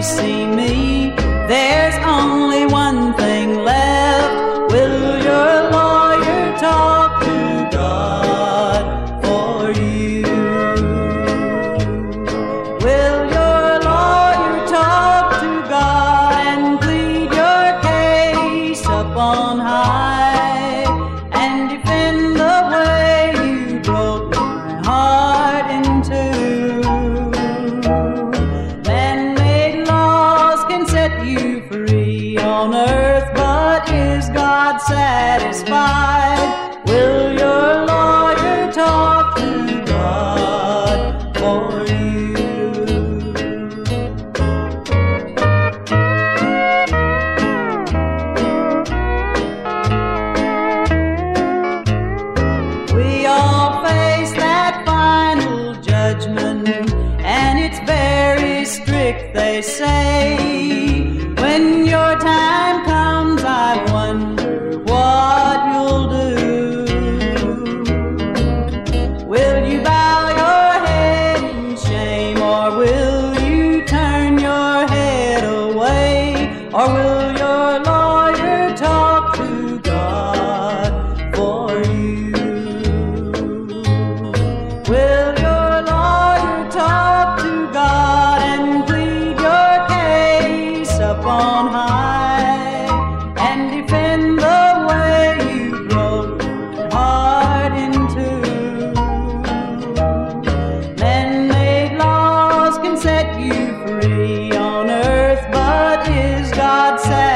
you see me. on earth, but is God satisfied? Will your lawyer talk to God for you? We all face that final judgment, and it's very strict, they say. When your time. God said.